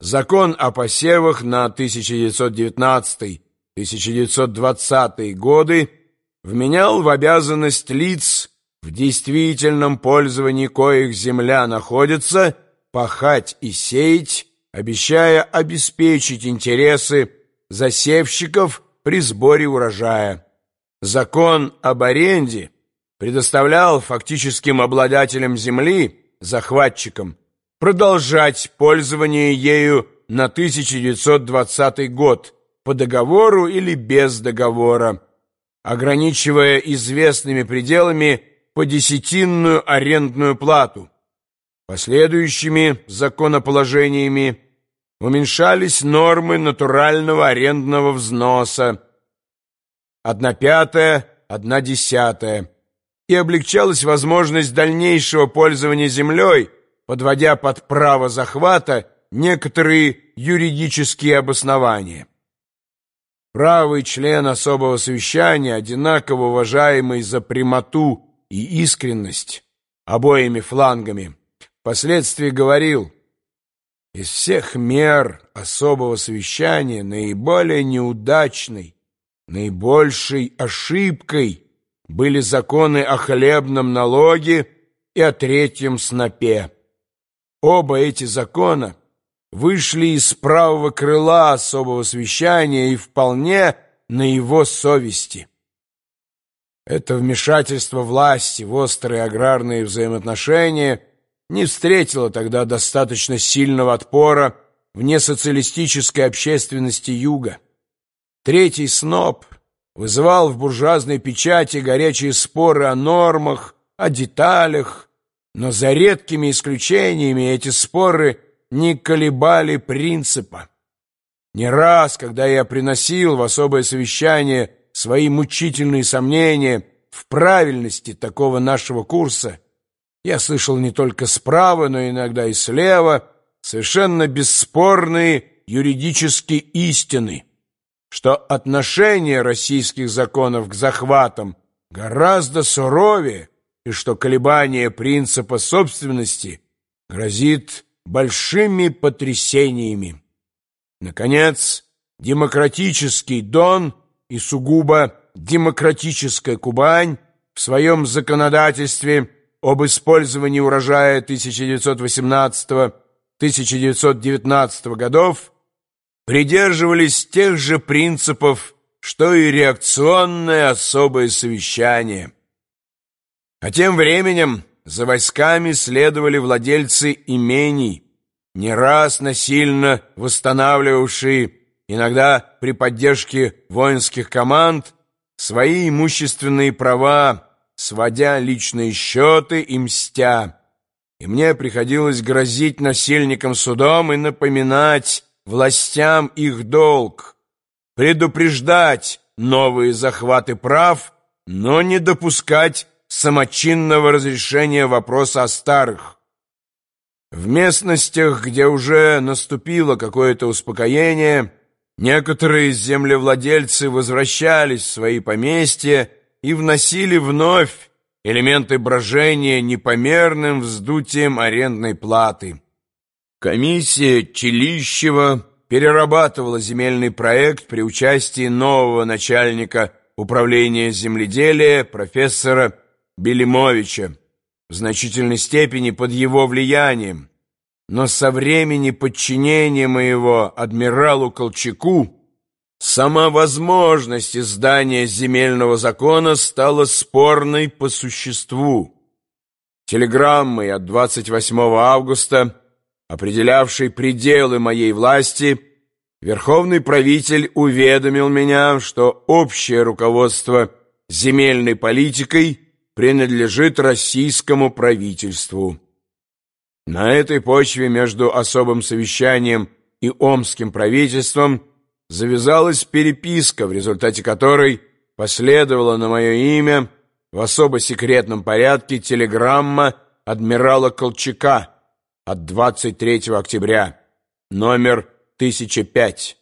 закон о посевах на 1919-1920 годы вменял в обязанность лиц, в действительном пользовании коих земля находится, пахать и сеять, обещая обеспечить интересы засевщиков при сборе урожая. Закон об аренде предоставлял фактическим обладателям земли, захватчикам, продолжать пользование ею на 1920 год по договору или без договора, ограничивая известными пределами по десятинную арендную плату. Последующими законоположениями уменьшались нормы натурального арендного взноса, одна пятая, одна десятая, и облегчалась возможность дальнейшего пользования землей, подводя под право захвата некоторые юридические обоснования. Правый член особого совещания, одинаково уважаемый за прямоту и искренность обоими флангами, впоследствии говорил, из всех мер особого совещания наиболее неудачной Наибольшей ошибкой были законы о хлебном налоге и о третьем снопе. Оба эти закона вышли из правого крыла особого совещания и вполне на его совести. Это вмешательство власти в острые аграрные взаимоотношения не встретило тогда достаточно сильного отпора вне социалистической общественности Юга. Третий СНОП вызывал в буржуазной печати горячие споры о нормах, о деталях, но за редкими исключениями эти споры не колебали принципа. Не раз, когда я приносил в особое совещание свои мучительные сомнения в правильности такого нашего курса, я слышал не только справа, но иногда и слева совершенно бесспорные юридические истины что отношение российских законов к захватам гораздо суровее и что колебание принципа собственности грозит большими потрясениями. Наконец, демократический Дон и сугубо демократическая Кубань в своем законодательстве об использовании урожая 1918-1919 годов придерживались тех же принципов, что и реакционное особое совещание. А тем временем за войсками следовали владельцы имений, не раз насильно восстанавливавшие, иногда при поддержке воинских команд, свои имущественные права, сводя личные счеты и мстя. И мне приходилось грозить насильникам судом и напоминать, властям их долг предупреждать новые захваты прав, но не допускать самочинного разрешения вопроса о старых. В местностях, где уже наступило какое-то успокоение, некоторые землевладельцы возвращались в свои поместья и вносили вновь элементы брожения непомерным вздутием арендной платы. Комиссия Челищева перерабатывала земельный проект при участии нового начальника управления земледелия профессора Белимовича, в значительной степени под его влиянием. Но со времени подчинения моего адмиралу Колчаку сама возможность издания земельного закона стала спорной по существу. Телеграммой от 28 августа определявший пределы моей власти, верховный правитель уведомил меня, что общее руководство земельной политикой принадлежит российскому правительству. На этой почве между особым совещанием и омским правительством завязалась переписка, в результате которой последовала на мое имя в особо секретном порядке телеграмма адмирала Колчака, от 23 октября, номер 1005.